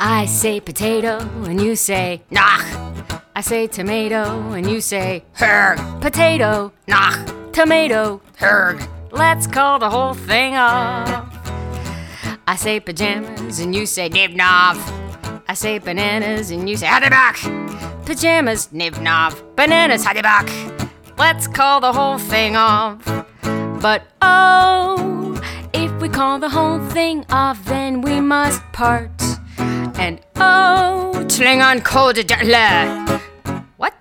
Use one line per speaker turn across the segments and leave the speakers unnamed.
I say potato and you say nach. I say tomato and you say herg. Potato, nach. Tomato, herg. Let's call the whole thing off. I say pajamas and you say nibnov. I say bananas and you say hadibak. Pajamas, nibnov. Bananas, hadibak. Let's call the whole thing off. But oh, if we call the whole thing off, then we must part. And oh, Klingon code What?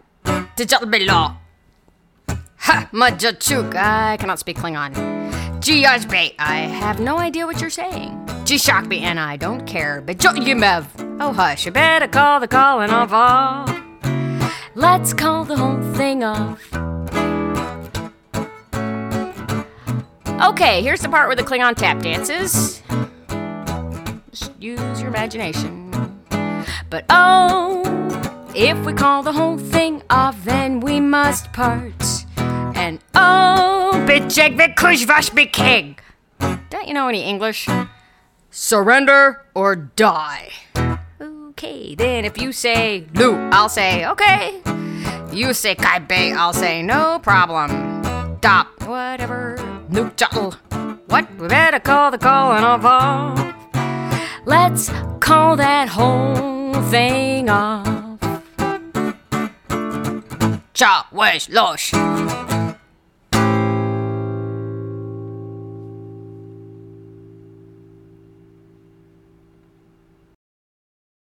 Dijalbilo. Ha, Majachuk. I cannot speak Klingon. Jiajbe. I have no idea what you're saying. Jishakbi, and I don't care. But Yimev. Oh, hush. You better call the calling off off. Let's call the whole thing off. Okay, here's the part where the Klingon tap dances. Just use your imagination. But oh, if we call the whole thing off, then we must part. And oh, bitjeg vikushvash king. Don't you know any English? Surrender or die. Okay, then if you say Lu, I'll say okay. You say Kaibe, I'll say no problem. Stop, whatever. Nuke jottle. What? We better call the calling off off. Let's call that whole thing off. Cha, wesh, losh.